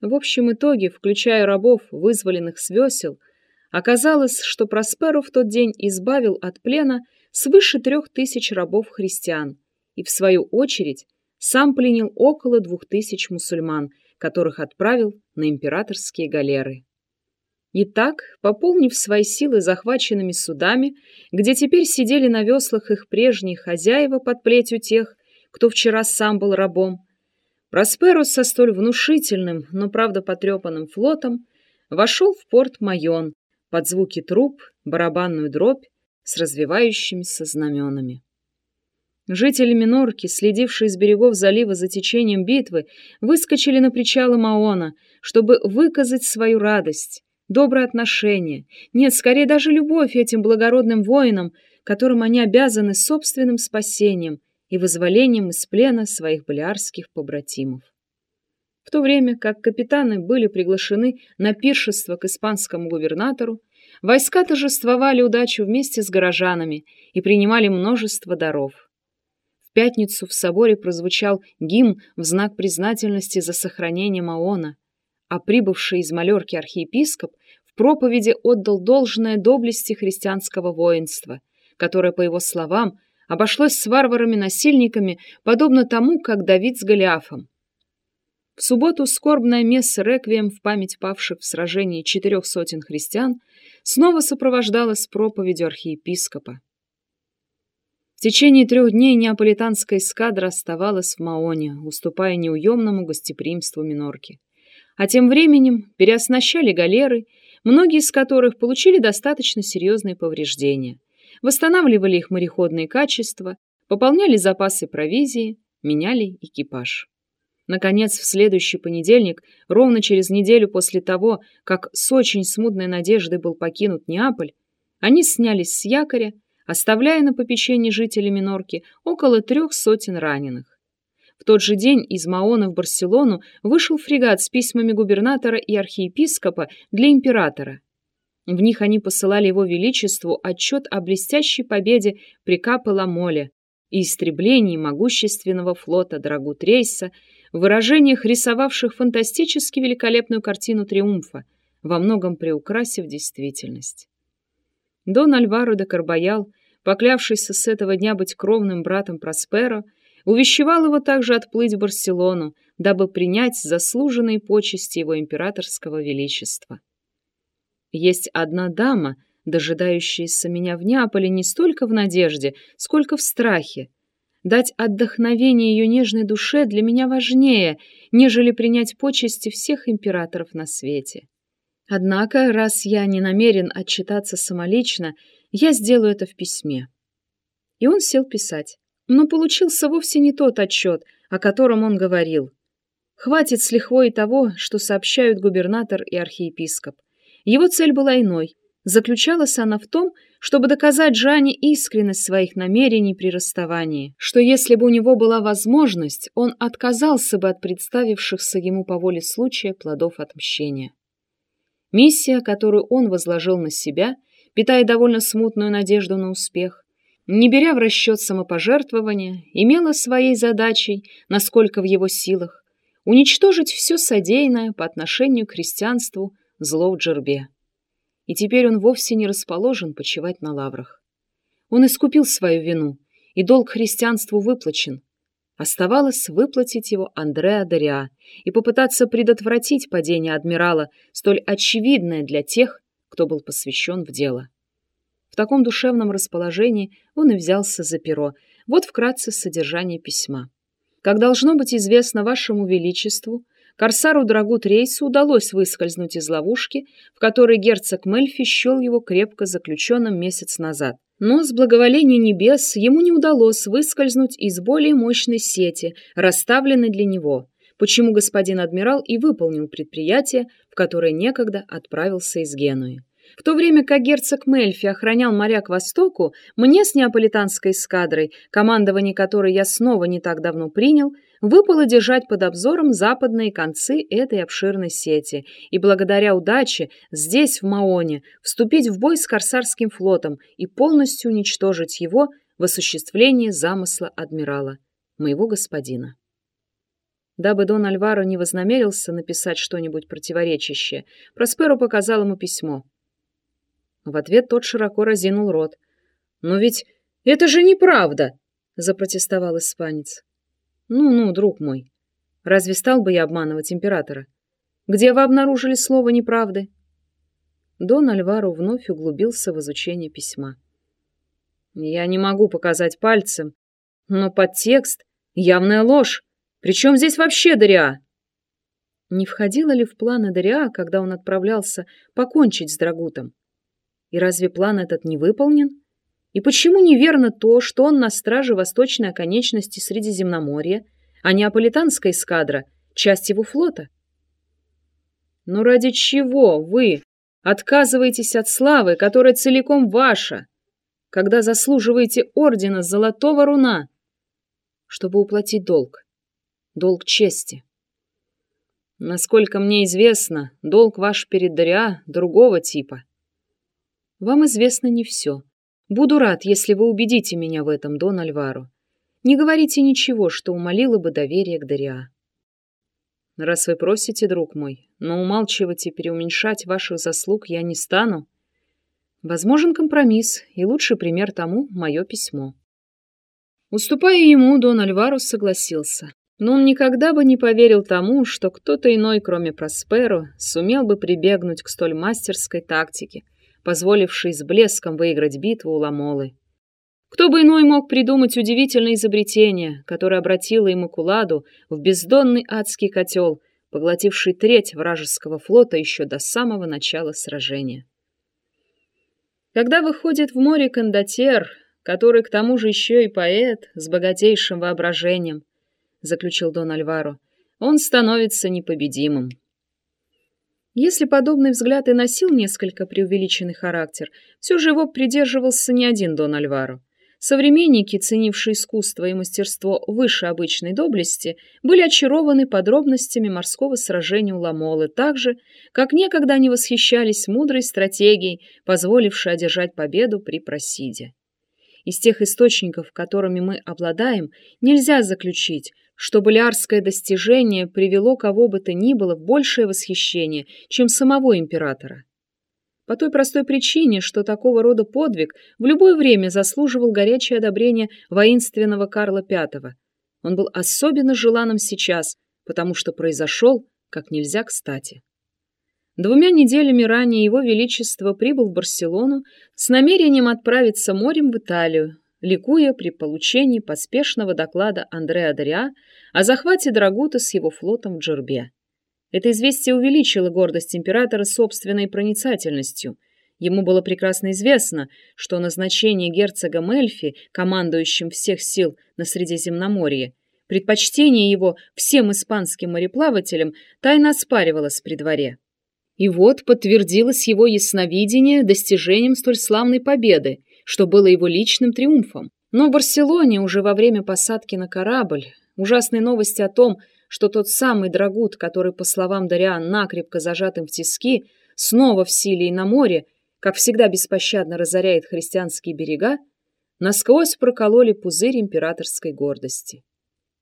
В общем итоге, включая рабов, вызволенных с весел, оказалось, что Просперо в тот день избавил от плена свыше трех тысяч рабов-христиан и, в свою очередь, сам пленил около двух тысяч мусульман, которых отправил на императорские галеры. Итак, пополнив свои силы захваченными судами, где теперь сидели на веслах их прежние хозяева под плетью тех, кто вчера сам был рабом, Просперус со столь внушительным, но правда потрепанным флотом вошел в порт Майон под звуки труб, барабанную дробь с развивающимися знаменами. Жители Минорки, следившие с берегов залива за течением битвы, выскочили на причалы Маона, чтобы выказать свою радость, доброе отношение, нет, скорее даже любовь этим благородным воинам, которым они обязаны собственным спасением и вызволением из плена своих балиарских побратимов. В то время как капитаны были приглашены на пиршество к испанскому губернатору, войска торжествовали удачу вместе с горожанами и принимали множество даров. В пятницу в соборе прозвучал гимн в знак признательности за сохранение Маона, а прибывший из Малерки архиепископ в проповеди отдал должное доблести христианского воинства, которое, по его словам, обошлось с варварами-насильниками, подобно тому, как Давид с Голиафом. В субботу скорбное месса реквием в память павших в сражении четырех сотен христиан снова сопровождалось проповедью архиепископа. В течение трех дней неаполитанская эскадра оставалась в Маоне, уступая неуемному гостеприимству Минорки. А тем временем переоснащали галеры, многие из которых получили достаточно серьезные повреждения восстанавливали их мореходные качества, пополняли запасы провизии, меняли экипаж. Наконец, в следующий понедельник, ровно через неделю после того, как с очень смутной надеждой был покинут Неаполь, они снялись с якоря, оставляя на попечении жителей Минорки около трех сотен раненых. В тот же день из Маона в Барселону вышел фрегат с письмами губернатора и архиепископа для императора, в них они посылали его величеству отчет о блестящей победе при Капелла-Моле и истреблении могущественного флота Драгутрейса, в выражениях рисовавших фантастически великолепную картину триумфа, во многом приукрасив действительность. Дон Альваро де Карбаял, поклявшийся с этого дня быть кровным братом Просперо, увещевал его также отплыть в Барселону, дабы принять заслуженные почести его императорского величества. Есть одна дама, дожидающаяся меня в Неаполе не столько в надежде, сколько в страхе. Дать отдохновение ее нежной душе для меня важнее, нежели принять почести всех императоров на свете. Однако, раз я не намерен отчитаться самолично, я сделаю это в письме. И он сел писать. Но получился вовсе не тот отчет, о котором он говорил. Хватит с лихвой того, что сообщают губернатор и архиепископ. Его цель была иной. Заключалась она в том, чтобы доказать Жанне искренность своих намерений при расставании, что если бы у него была возможность, он отказался бы от представившихся ему по воле случая плодов отмщения. Миссия, которую он возложил на себя, питая довольно смутную надежду на успех, не беря в расчет самопожертвования, имела своей задачей, насколько в его силах, уничтожить все содеянное по отношению к христианству – зло в джербе. И теперь он вовсе не расположен почивать на лаврах. Он искупил свою вину, и долг христианству выплачен. Оставалось выплатить его Андреа Дориа и попытаться предотвратить падение адмирала, столь очевидное для тех, кто был посвящен в дело. В таком душевном расположении он и взялся за перо. Вот вкратце содержание письма. Как должно быть известно вашему величеству, Корсару Драгут Рейсу удалось выскользнуть из ловушки, в которой герцог Мельфи счел его крепко заключенным месяц назад. Но с благоволения небес ему не удалось выскользнуть из более мощной сети, расставленной для него, почему господин адмирал и выполнил предприятие, в которое некогда отправился из Генуи. В то время как герцог Мельфи охранял моря к востоку, мне с неаполитанской эскадрой, командование которой я снова не так давно принял, выпало держать под обзором западные концы этой обширной сети и благодаря удаче здесь, в Маоне, вступить в бой с корсарским флотом и полностью уничтожить его в осуществлении замысла адмирала, моего господина. Дабы Дон Альваро не вознамерился написать что-нибудь противоречащее, Просперо показал ему письмо. В ответ тот широко разинул рот. «Но ведь это же неправда!» — запротестовал испанец. «Ну-ну, друг мой, разве стал бы я обманывать императора? Где вы обнаружили слово неправды?» Дон Альваро вновь углубился в изучение письма. «Я не могу показать пальцем, но подтекст — явная ложь. Причем здесь вообще Дориа?» Не входило ли в планы Дориа, когда он отправлялся покончить с Драгутом? И разве план этот не выполнен? И почему неверно то, что он на страже восточной оконечности Средиземноморья, а неаполитанская эскадра — часть его флота? Но ради чего вы отказываетесь от славы, которая целиком ваша, когда заслуживаете ордена Золотого Руна, чтобы уплатить долг, долг чести? Насколько мне известно, долг ваш перед Дариа другого типа. Вам известно не все. Буду рад, если вы убедите меня в этом, Дон Альваро. Не говорите ничего, что умолило бы доверие к Дариа. Раз вы просите, друг мой, но умалчивать и переуменьшать ваших заслуг я не стану. Возможен компромисс, и лучший пример тому — мое письмо. Уступая ему, Дон Альваро согласился. Но он никогда бы не поверил тому, что кто-то иной, кроме Просперо, сумел бы прибегнуть к столь мастерской тактике, позволившей с блеском выиграть битву у Ламолы. Кто бы иной мог придумать удивительное изобретение, которое обратило ему Куладу в бездонный адский котел, поглотивший треть вражеского флота еще до самого начала сражения. Когда выходит в море кондотер, который к тому же еще и поэт с богатейшим воображением, заключил Дон Альваро, он становится непобедимым. Если подобный взгляд и носил несколько преувеличенный характер, все же его придерживался не один Дон Альваро. Современники, ценившие искусство и мастерство выше обычной доблести, были очарованы подробностями морского сражения у Ламолы так же, как некогда они восхищались мудрой стратегией, позволившей одержать победу при Просиде. Из тех источников, которыми мы обладаем, нельзя заключить, что болярское достижение привело кого бы то ни было в большее восхищение, чем самого императора. По той простой причине, что такого рода подвиг в любое время заслуживал горячее одобрение воинственного Карла V. Он был особенно желанным сейчас, потому что произошел как нельзя кстати. Двумя неделями ранее его величество прибыл в Барселону с намерением отправиться морем в Италию, ликуя при получении поспешного доклада Андреа Дориа о захвате Драгута с его флотом в Джербе. Это известие увеличило гордость императора собственной проницательностью. Ему было прекрасно известно, что назначение герцога Мельфи, командующим всех сил на Средиземноморье, предпочтение его всем испанским мореплавателям тайно оспаривалось при дворе. И вот подтвердилось его ясновидение достижением столь славной победы, что было его личным триумфом. Но в Барселоне уже во время посадки на корабль ужасные новости о том, что тот самый Драгут, который, по словам Дариан, накрепко зажатым в тиски, снова в силе и на море, как всегда беспощадно разоряет христианские берега, насквозь прокололи пузырь императорской гордости.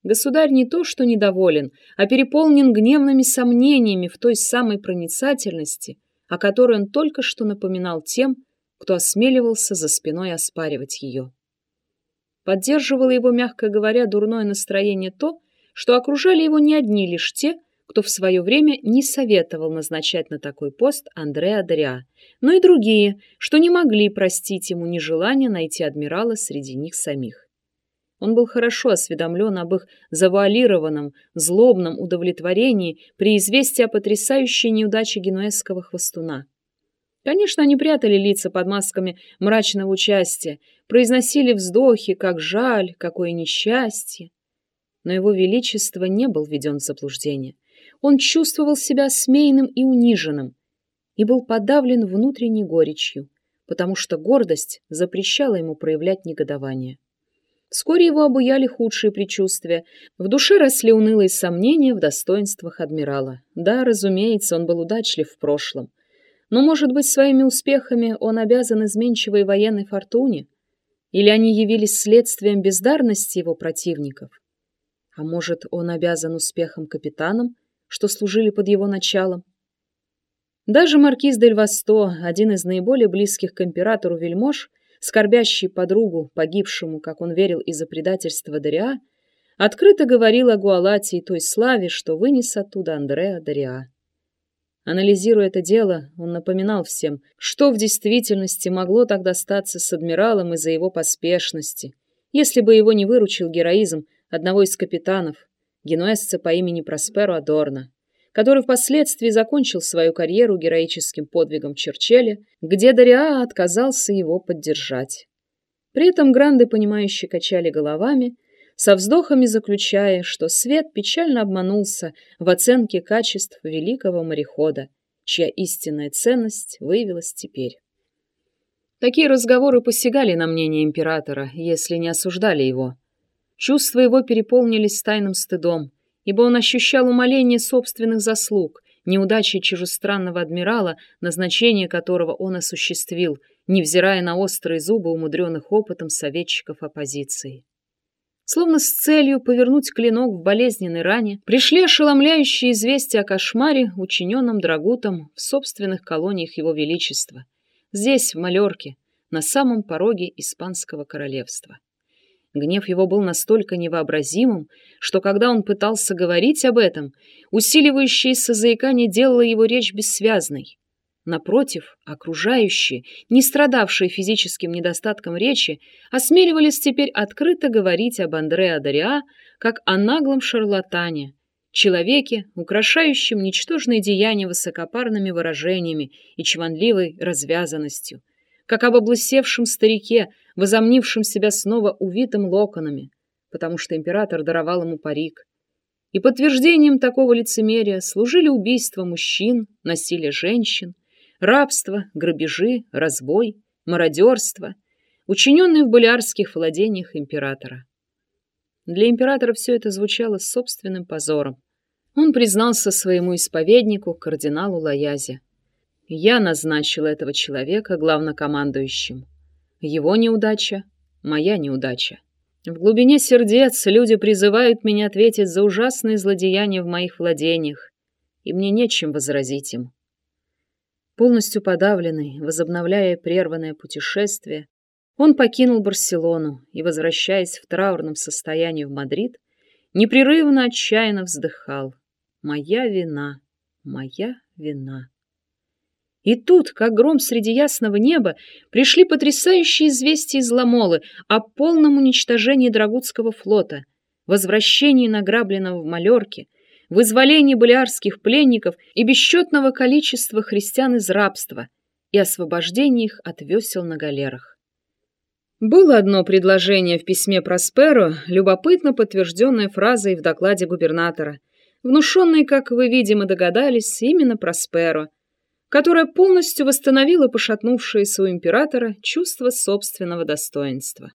Государь не то что недоволен, а переполнен гневными сомнениями в той самой проницательности, о которой он только что напоминал тем, кто осмеливался за спиной оспаривать ее. Поддерживало его, мягко говоря, дурное настроение то, что окружали его не одни лишь те, кто в свое время не советовал назначать на такой пост Андреа Дориа, но и другие, что не могли простить ему нежелание найти адмирала среди них самих. Он был хорошо осведомлен об их завуалированном, злобном удовлетворении при известии о потрясающей неудаче генуэзского хвостуна. Конечно, они прятали лица под масками мрачного участия, произносили вздохи, как жаль, какое несчастье но его величество не был введен в заблуждение. Он чувствовал себя смеянным и униженным и был подавлен внутренней горечью, потому что гордость запрещала ему проявлять негодование. Вскоре его обуяли худшие предчувствия. В душе росли унылые сомнения в достоинствах адмирала. Да, разумеется, он был удачлив в прошлом. Но, может быть, своими успехами он обязан изменчивой военной фортуне? Или они явились следствием бездарности его противников? А может, он обязан успехом капитанам, что служили под его началом? Даже маркиз Дель Васто, один из наиболее близких к императору вельмож, скорбящий подругу, погибшему, как он верил, из-за предательства Дориа, открыто говорил о Гуалате и той славе, что вынес оттуда Андреа Дориа. Анализируя это дело, он напоминал всем, что в действительности могло тогда статься с адмиралом из-за его поспешности, если бы его не выручил героизм одного из капитанов, генуэзца по имени Просперо Адорно, который впоследствии закончил свою карьеру героическим подвигом Черчелля, где Дориа отказался его поддержать. При этом гранды, понимающие, качали головами, со вздохами заключая, что свет печально обманулся в оценке качеств великого морехода, чья истинная ценность выявилась теперь. Такие разговоры посягали на мнение императора, если не осуждали его. Чувства его переполнились тайным стыдом, ибо он ощущал умоление собственных заслуг, неудачи чужестранного адмирала, назначение которого он осуществил, невзирая на острые зубы умудренных опытом советчиков оппозиции. Словно с целью повернуть клинок в болезненной ране, пришли ошеломляющие известия о кошмаре, учиненном Драгутом в собственных колониях Его Величества, здесь, в Малерке, на самом пороге Испанского королевства. Гнев его был настолько невообразимым, что когда он пытался говорить об этом, усиливающееся заикание делало его речь бессвязной. Напротив, окружающие, не страдавшие физическим недостатком речи, осмеливались теперь открыто говорить об Андре Адариа как о наглом шарлатане, человеке, украшающем ничтожные деяния высокопарными выражениями и чванливой развязанностью, как об облысевшем старике, возомнившем себя снова увитым локонами, потому что император даровал ему парик. И подтверждением такого лицемерия служили убийства мужчин, насилие женщин, рабство, грабежи, разбой, мародерство, учиненные в болярских владениях императора. Для императора все это звучало собственным позором. Он признался своему исповеднику, кардиналу Лаязе. «Я назначил этого человека главнокомандующим. Его неудача — моя неудача. В глубине сердец люди призывают меня ответить за ужасные злодеяния в моих владениях, и мне нечем возразить им. Полностью подавленный, возобновляя прерванное путешествие, он покинул Барселону и, возвращаясь в траурном состоянии в Мадрид, непрерывно отчаянно вздыхал. «Моя вина, моя вина». И тут, как гром среди ясного неба, пришли потрясающие известия из Ламолы о полном уничтожении Драгутского флота, возвращении награбленного в Малерке, вызволении болярских пленников и бесчетного количества христиан из рабства и освобождении их от весел на галерах. Было одно предложение в письме Просперо, любопытно подтвержденное фразой в докладе губернатора, внушенной, как вы, видимо, догадались, именно Просперо, которое полностью восстановило пошатнувшееся у императора чувство собственного достоинства.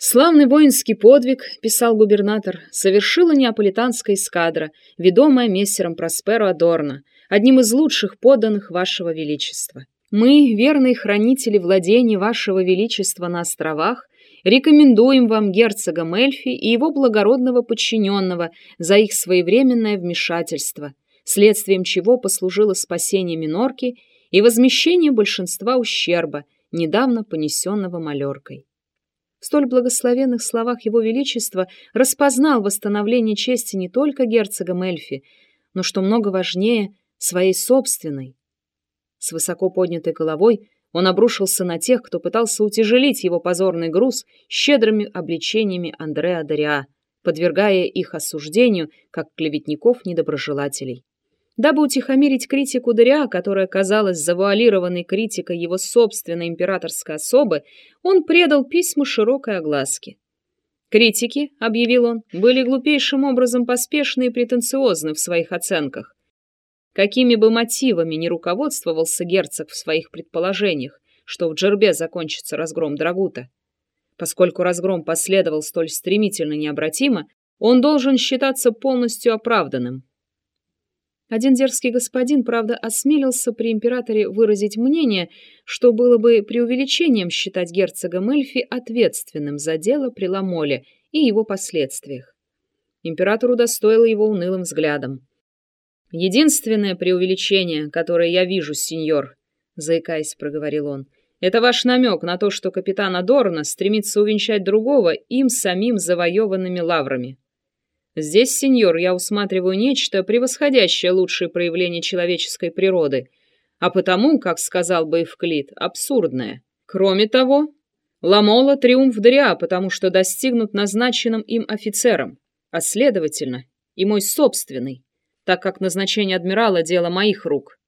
Славный воинский подвиг, писал губернатор, совершила неаполитанская эскадра, ведомая мессером Просперо Адорно, одним из лучших подданных вашего величества. Мы, верные хранители владений вашего величества на островах, рекомендуем вам герцога Мельфи и его благородного подчиненного за их своевременное вмешательство, следствием чего послужило спасение Минорки и возмещение большинства ущерба, недавно понесенного малеркой. В столь благословенных словах его величества распознал восстановление чести не только герцога Мельфи, но, что много важнее, своей собственной. С высоко поднятой головой он обрушился на тех, кто пытался утяжелить его позорный груз щедрыми обличениями Андреа Дориа, подвергая их осуждению как клеветников-недоброжелателей. Дабы утихомирить критику Дориа, которая казалась завуалированной критикой его собственной императорской особы, он предал письма широкой огласке. Критики, объявил он, были глупейшим образом поспешны и претенциозны в своих оценках. Какими бы мотивами ни руководствовался герцог в своих предположениях, что в Джербе закончится разгром Драгута, поскольку разгром последовал столь стремительно и необратимо, он должен считаться полностью оправданным. Один дерзкий господин, правда, осмелился при императоре выразить мнение, что было бы преувеличением считать герцога Мельфи ответственным за дело при Ламоле и его последствиях. Император удостоил его унылым взглядом. «Единственное преувеличение, которое я вижу, сеньор», — заикаясь, проговорил он, — «это ваш намек на то, что капитан Адорно стремится увенчать другого им самим завоеванными лаврами. Здесь, сеньор, я усматриваю нечто, превосходящее лучшие проявления человеческой природы, а потому, как сказал бы Евклид, абсурдное. Кроме того, Ламола — триумф Дориа, потому что достигнут назначенным им офицером, а следовательно, и мой собственный, так как назначение адмирала — дело моих рук.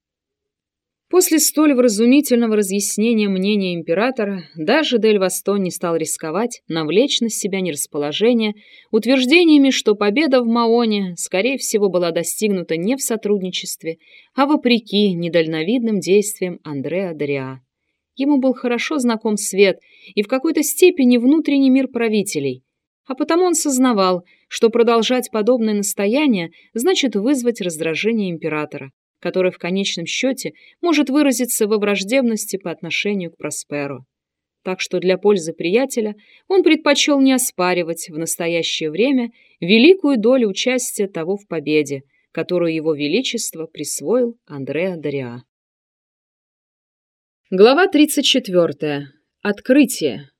После столь вразумительного разъяснения мнения императора даже Дель Вастон не стал рисковать навлечь на себя нерасположение утверждениями, что победа в Маоне, скорее всего, была достигнута не в сотрудничестве, а вопреки недальновидным действиям Андреа Дориа. Ему был хорошо знаком свет и в какой-то степени внутренний мир правителей, а потому он сознавал, что продолжать подобное настояние значит вызвать раздражение императора которое в конечном счете может выразиться во враждебности по отношению к Просперу. Так что для пользы приятеля он предпочел не оспаривать в настоящее время великую долю участия того в победе, которую его величество присвоил Андреа Дориа. Глава 34. Открытие.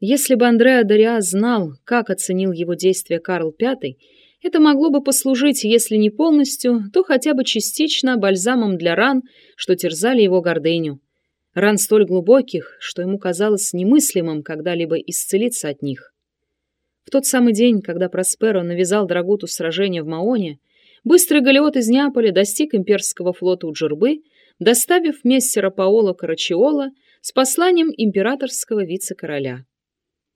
Если бы Андреа Дориа знал, как оценил его действия Карл V, это могло бы послужить, если не полностью, то хотя бы частично бальзамом для ран, что терзали его гордыню. Ран столь глубоких, что ему казалось немыслимым когда-либо исцелиться от них. В тот самый день, когда Просперо навязал Драгуту сражение в Маоне, быстрый галеот из Неаполя достиг имперского флота у Джурбы, доставив мессера Паоло Карачиола с посланием императорского вице-короля.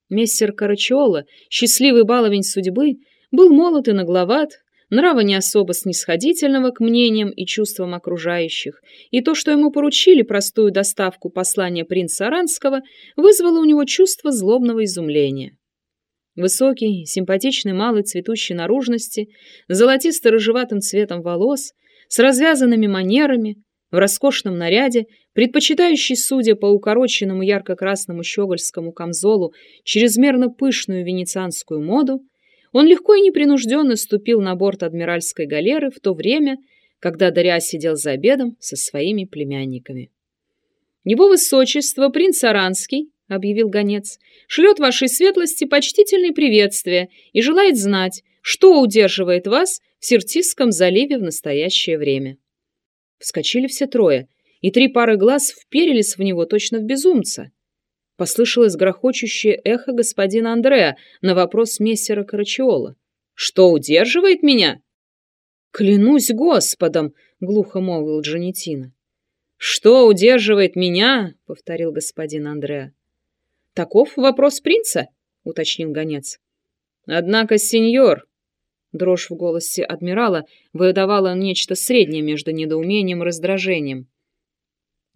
Мессер Карачиола, счастливый баловень судьбы, был молод и нагловат, нрава не особо снисходительного к мнениям и чувствам окружающих, и то, что ему поручили простую доставку послания принца Аранского, вызвало у него чувство злобного изумления. Высокий, симпатичный малый цветущей наружности, золотисто-рыжеватым цветом волос, с развязанными манерами, в роскошном наряде, предпочитающий, судя по укороченному ярко-красному щегольскому камзолу, чрезмерно пышную венецианскую моду, он легко и непринужденно ступил на борт адмиральской галеры в то время, когда Дарья сидел за обедом со своими племянниками. «Его высочество, принц Аранский», — объявил гонец, — «шлет вашей светлости почтительные приветствия и желает знать, что удерживает вас в Сертисском заливе в настоящее время». Вскочили все трое, и три пары глаз вперились в него точно в безумца. Послышалось грохочущее эхо господина Андреа на вопрос мессера Карачиола. «Что удерживает меня?» «Клянусь Господом!» — глухо молвил Джанетина. «Что удерживает меня?» — повторил господин Андреа. «Таков вопрос принца?» — уточнил гонец. «Однако, сеньор...» Дрожь в голосе адмирала выдавала нечто среднее между недоумением и раздражением.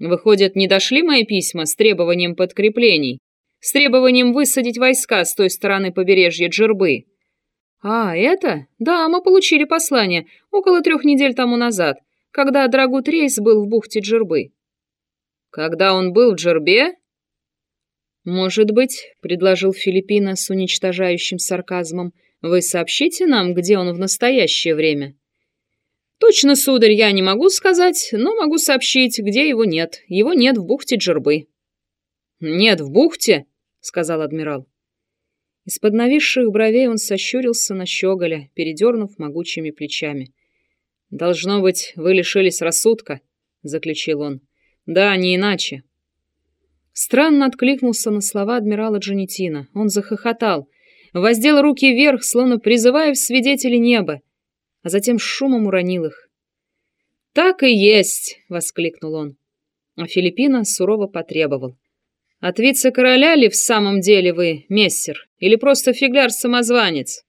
Выходит, не дошли мои письма с требованием подкреплений? С требованием высадить войска с той стороны побережья Джербы? А, это? Да, мы получили послание около трех недель тому назад, когда Драгут Рейс был в бухте Джербы. Когда он был в Джербе? Может быть, предложил Филиппина с уничтожающим сарказмом, вы сообщите нам, где он в настоящее время? Точно, сударь, я не могу сказать, но могу сообщить, где его нет. Его нет в бухте Джербы. Нет в бухте, сказал адмирал. Из-под нависших бровей он сощурился на щеголя, передернув могучими плечами. «Должно быть, вы лишились рассудка», — заключил он. «Да, не иначе». Странно откликнулся на слова адмирала Джанетина. Он захохотал, воздел руки вверх, словно призывая в свидетели неба, а затем шумом уронил их. «Так и есть!» — воскликнул он. А Филиппина сурово потребовал. «От вице-короля ли в самом деле вы, мессер, или просто фигляр-самозванец?»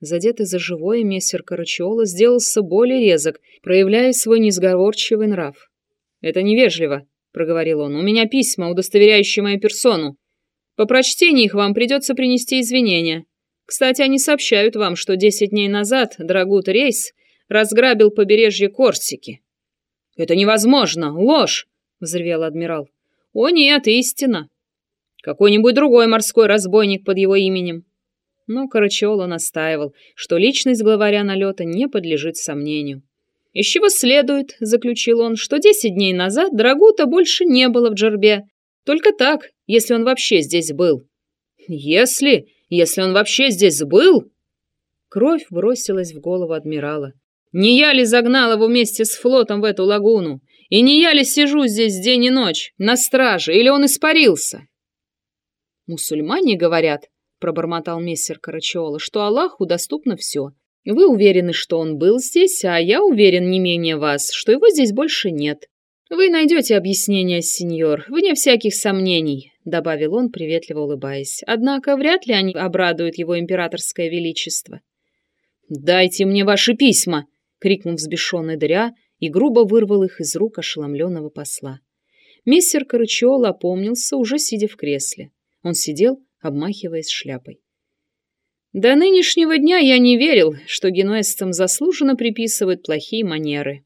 Задетый за живое, мессер Карачиола сделался более резок, проявляя свой несговорчивый нрав. «Это невежливо», — проговорил он. «У меня письма, удостоверяющие мою персону. По прочтении их вам придется принести извинения. Кстати, они сообщают вам, что десять дней назад Драгут Рейс разграбил побережье Корсики. «Это невозможно! Ложь!» — взревел адмирал. «О нет, истина! Какой-нибудь другой морской разбойник под его именем. Но Карачиола настаивал, что личность главаря налета не подлежит сомнению. «Из чего следует, — заключил он, — что десять дней назад Драгута больше не было в Джербе. Только так, если он вообще здесь был». «Если? Если он вообще здесь был?» Кровь бросилась в голову адмирала. «Не я ли загнал его вместе с флотом в эту лагуну? И не я ли сижу здесь день и ночь, на страже, или он испарился?» «Мусульмане говорят, — пробормотал мессер Карачиола, — что Аллаху доступно все. Вы уверены, что он был здесь, а я уверен не менее вас, что его здесь больше нет. Вы найдете объяснение, сеньор, вне всяких сомнений, — добавил он, приветливо улыбаясь. Однако вряд ли они обрадуют его императорское величество. «Дайте мне ваши письма!» — крикнул взбешенный Дыря и грубо вырвал их из рук ошеломленного посла. Мессер Карачиола опомнился, уже сидя в кресле. Он сидел, обмахиваясь шляпой. До нынешнего дня я не верил, что генуэзцам заслуженно приписывают плохие манеры.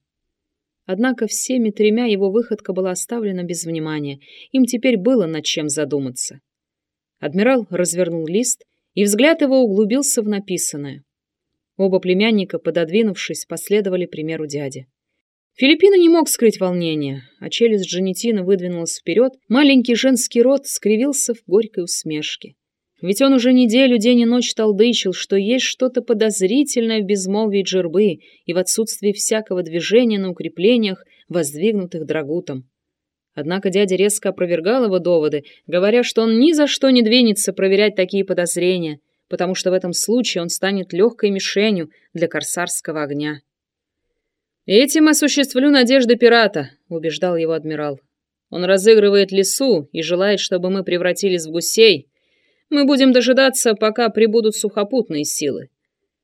Однако всеми тремя его выходка была оставлена без внимания. Им теперь было над чем задуматься. Адмирал развернул лист, и взгляд его углубился в написанное. Оба племянника, пододвинувшись, последовали примеру дяди. Филиппина не мог скрыть волнения, а челюсть Джанетина выдвинулась вперед, маленький женский рот скривился в горькой усмешке. Ведь он уже неделю день и ночь толдычил, что есть что-то подозрительное в безмолвии джербы и в отсутствии всякого движения на укреплениях, воздвигнутых драгутом. Однако дядя резко опровергал его доводы, говоря, что он ни за что не двинется проверять такие подозрения, потому что в этом случае он станет легкой мишенью для корсарского огня. «Этим осуществлю надежды пирата», — убеждал его адмирал. «Он разыгрывает лесу и желает, чтобы мы превратились в гусей. Мы будем дожидаться, пока прибудут сухопутные силы.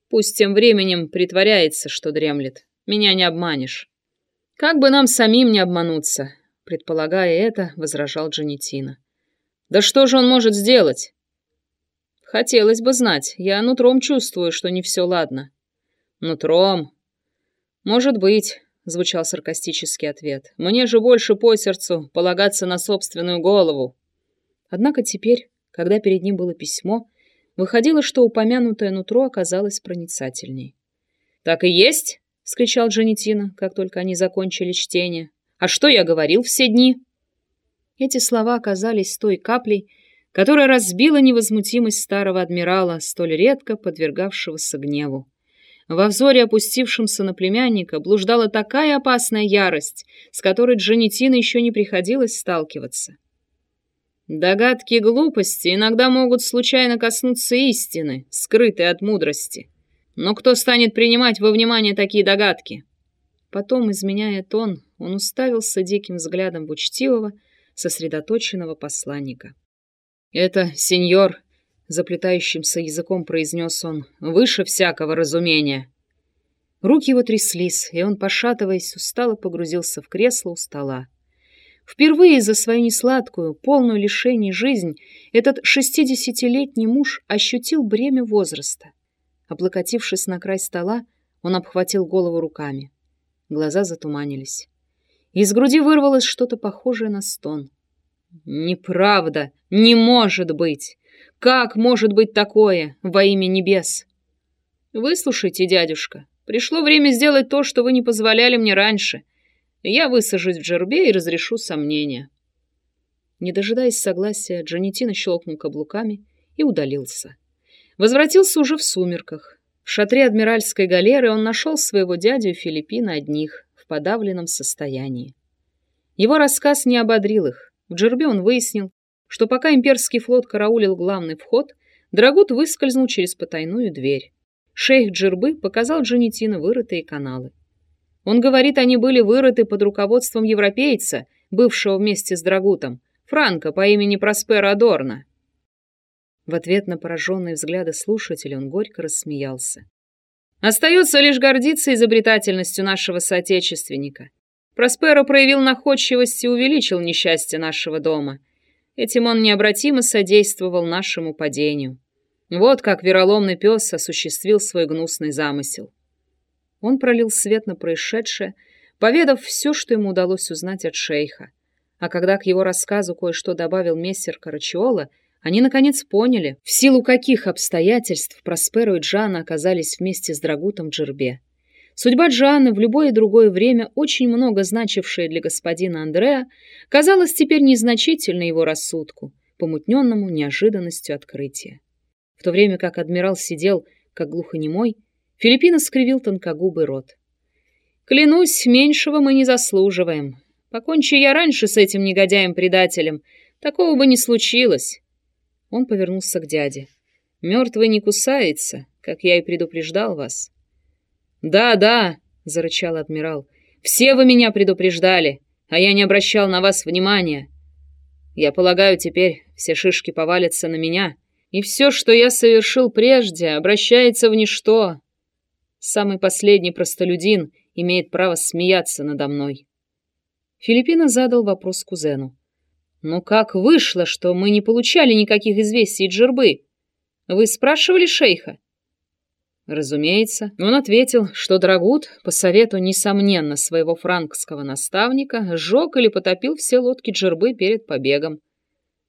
Пусть тем временем притворяется, что дремлет. Меня не обманешь». «Как бы нам самим не обмануться», — предполагая это, возражал Джанетина. «Да что же он может сделать?» «Хотелось бы знать. Я нутром чувствую, что не все ладно». «Нутром», «Может быть», — звучал саркастический ответ. «Мне же больше по сердцу полагаться на собственную голову». Однако теперь, когда перед ним было письмо, выходило, что упомянутое нутро оказалось проницательней. «Так и есть!» — вскричал Джанетина, как только они закончили чтение. «А что я говорил все дни?» Эти слова оказались той каплей, которая разбила невозмутимость старого адмирала, столь редко подвергавшегося гневу. Во взоре, опустившемся на племянника, блуждала такая опасная ярость, с которой Джанетина еще не приходилось сталкиваться. Догадки и глупости иногда могут случайно коснуться истины, скрытой от мудрости. Но кто станет принимать во внимание такие догадки? Потом, изменяя тон, он уставился диким взглядом в учтивого, сосредоточенного посланника. «Это, сеньор, заплетающимся языком произнес он, выше всякого разумения. Руки его тряслись, и он, пошатываясь, устало погрузился в кресло у стола. Впервые за свою несладкую, полную лишений жизнь этот шестидесятилетний муж ощутил бремя возраста. Облокотившись на край стола, он обхватил голову руками. Глаза затуманились. Из груди вырвалось что-то похожее на стон. «Неправда! Не может быть! Как может быть такое во имя небес? Выслушайте, дядюшка. Пришло время сделать то, что вы не позволяли мне раньше. Я высажусь в жербе и разрешу сомнения. Не дожидаясь согласия, Джанетина щелкнул каблуками и удалился. Возвратился уже в сумерках. В шатре адмиральской галеры он нашел своего дядю Филиппина одних, в подавленном состоянии. Его рассказ не ободрил их. В Джербе он выяснил, что пока имперский флот караулил главный вход, Драгут выскользнул через потайную дверь. Шейх Джирбы показал Джанетина вырытые каналы. Он говорит, они были вырыты под руководством европейца, бывшего вместе с Драгутом, Франка по имени Проспера Адорна. В ответ на пораженные взгляды слушателя он горько рассмеялся. Остается лишь гордиться изобретательностью нашего соотечественника. Просперо проявил находчивость и увеличил несчастье нашего дома. Этим он необратимо содействовал нашему падению. Вот как вероломный пес осуществил свой гнусный замысел. Он пролил свет на происшедшее, поведав все, что ему удалось узнать от шейха. А когда к его рассказу кое-что добавил мессер Карачиола, они наконец поняли, в силу каких обстоятельств Просперо и Джана оказались вместе с Драгутом Джербе. Судьба Джаны в любое другое время, очень много значившая для господина Андреа, казалась теперь незначительной его рассудку, помутненному неожиданностью открытия. В то время как адмирал сидел, как глухонемой, Филиппина скривил тонкогубый рот. «Клянусь, меньшего мы не заслуживаем. Покончи я раньше с этим негодяем-предателем, такого бы не случилось». Он повернулся к дяде. «Мертвый не кусается, как я и предупреждал вас». «Да, да», — зарычал адмирал, — «все вы меня предупреждали, а я не обращал на вас внимания. Я полагаю, теперь все шишки повалятся на меня, и все, что я совершил прежде, обращается в ничто. Самый последний простолюдин имеет право смеяться надо мной». Филиппина задал вопрос кузену. «Ну как вышло, что мы не получали никаких известий Джербы? Вы спрашивали шейха?» Разумеется, он ответил, что Драгут, по совету, несомненно, своего франкского наставника, сжег или потопил все лодки Джербы перед побегом.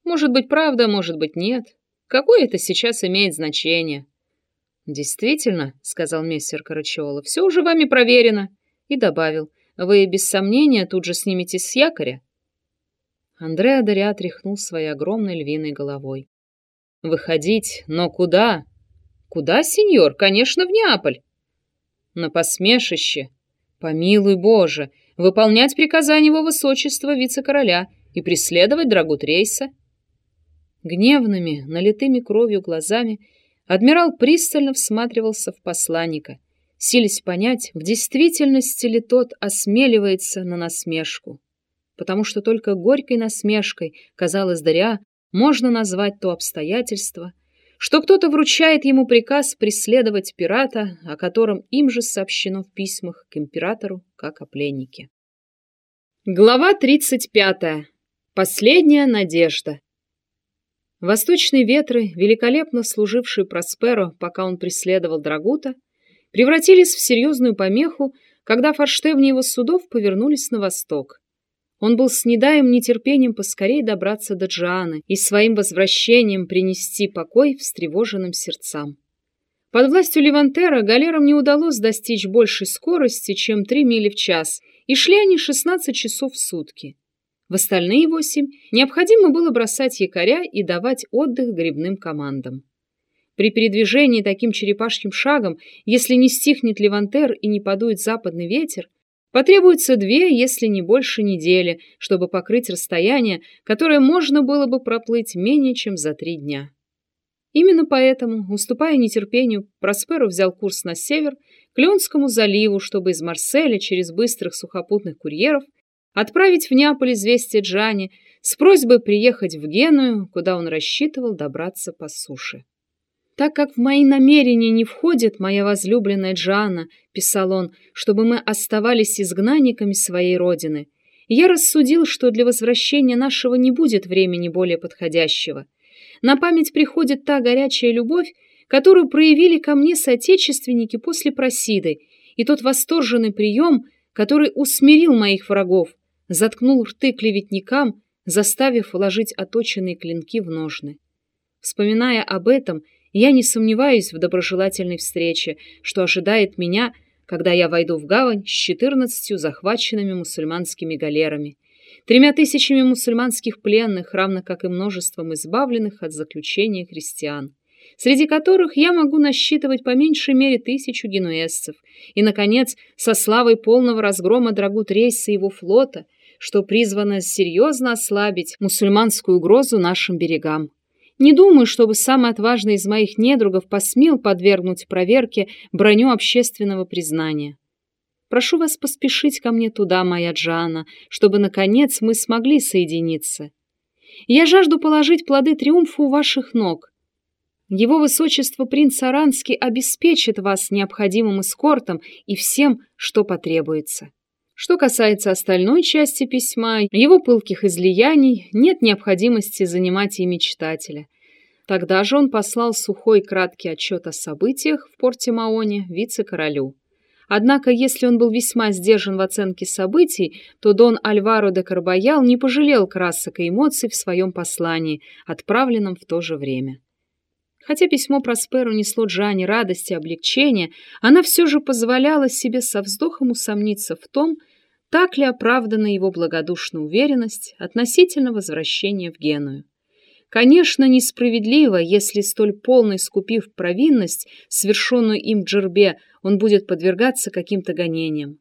Может быть, правда, может быть, нет. Какое это сейчас имеет значение? Действительно, сказал мессер Карачиола, все уже вами проверено. И добавил, вы без сомнения тут же сниметесь с якоря. Андреа Даря тряхнул своей огромной львиной головой. «Выходить, но куда?» Куда, сеньор? Конечно, в Неаполь. На посмешище. Помилуй Боже, выполнять приказания его высочества вице-короля и преследовать Драгут рейса. Гневными, налитыми кровью глазами адмирал пристально всматривался в посланника, силясь понять, в действительности ли тот осмеливается на насмешку. Потому что только горькой насмешкой, казалось Даря, можно назвать то обстоятельство, что кто-то вручает ему приказ преследовать пирата, о котором им же сообщено в письмах к императору как о пленнике. Глава 35. Последняя надежда. Восточные ветры, великолепно служившие Просперо, пока он преследовал Драгута, превратились в серьезную помеху, когда форштевни его судов повернулись на восток. Он был с недаем нетерпением поскорей добраться до Джианы и своим возвращением принести покой встревоженным сердцам. Под властью Левантера галерам не удалось достичь большей скорости, чем 3 мили в час, и шли они 16 часов в сутки. В остальные восемь необходимо было бросать якоря и давать отдых грибным командам. При передвижении таким черепашьим шагом, если не стихнет Левантер и не подует западный ветер, Потребуется две, если не больше недели, чтобы покрыть расстояние, которое можно было бы проплыть менее чем за три дня. Именно поэтому, уступая нетерпению, Просперо взял курс на север, к Леонскому заливу, чтобы из Марселя через быстрых сухопутных курьеров отправить в Неаполь известие Джане с просьбой приехать в Геную, куда он рассчитывал добраться по суше. Так как в мои намерения не входит моя возлюбленная Джана, писал он, чтобы мы оставались изгнанниками своей родины, я рассудил, что для возвращения нашего не будет времени более подходящего. На память приходит та горячая любовь, которую проявили ко мне соотечественники после просиды, и тот восторженный прием, который усмирил моих врагов, заткнул рты клеветникам, заставив вложить оточенные клинки в ножны. Вспоминая об этом, я не сомневаюсь в доброжелательной встрече, что ожидает меня, когда я войду в гавань с четырнадцатью захваченными мусульманскими галерами, тремя тысячами мусульманских пленных, равно как и множеством избавленных от заключения христиан, среди которых я могу насчитывать по меньшей мере тысячу генуэзцев, и, наконец, со славой полного разгрома драгут рейса его флота, что призвано серьезно ослабить мусульманскую угрозу нашим берегам. Не думаю, чтобы самый отважный из моих недругов посмел подвергнуть проверке броню общественного признания. Прошу вас поспешить ко мне туда, моя Джана, чтобы, наконец, мы смогли соединиться. Я жажду положить плоды триумфа у ваших ног. Его высочество принц Аранский обеспечит вас необходимым эскортом и всем, что потребуется. Что касается остальной части письма, его пылких излияний, нет необходимости занимать ими читателя. Тогда же он послал сухой краткий отчет о событиях в порте Маоне вице-королю. Однако, если он был весьма сдержан в оценке событий, то Дон Альваро де Карбаял не пожалел красок и эмоций в своем послании, отправленном в то же время. Хотя письмо Просперу несло Джане радость и облегчение, она все же позволяла себе со вздохом усомниться в том, так ли оправдана его благодушная уверенность относительно возвращения в Геную. Конечно, несправедливо, если столь полно искупив провинность, совершенную им в Джербе, он будет подвергаться каким-то гонениям.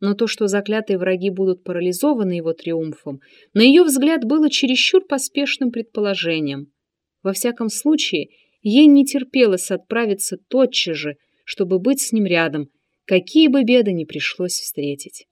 Но то, что заклятые враги будут парализованы его триумфом, на ее взгляд было чересчур поспешным предположением. Во всяком случае, ей не терпелось отправиться тотчас же, чтобы быть с ним рядом, какие бы беды ни пришлось встретить.